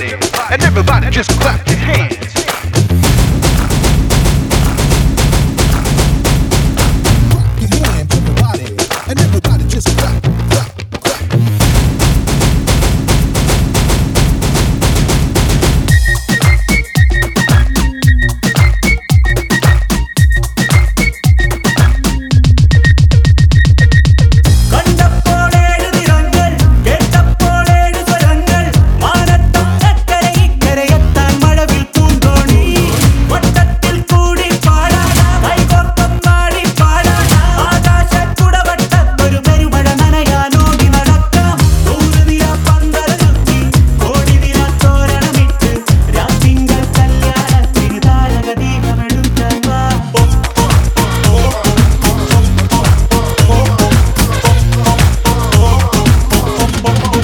and everybody just clap your hands. bum bum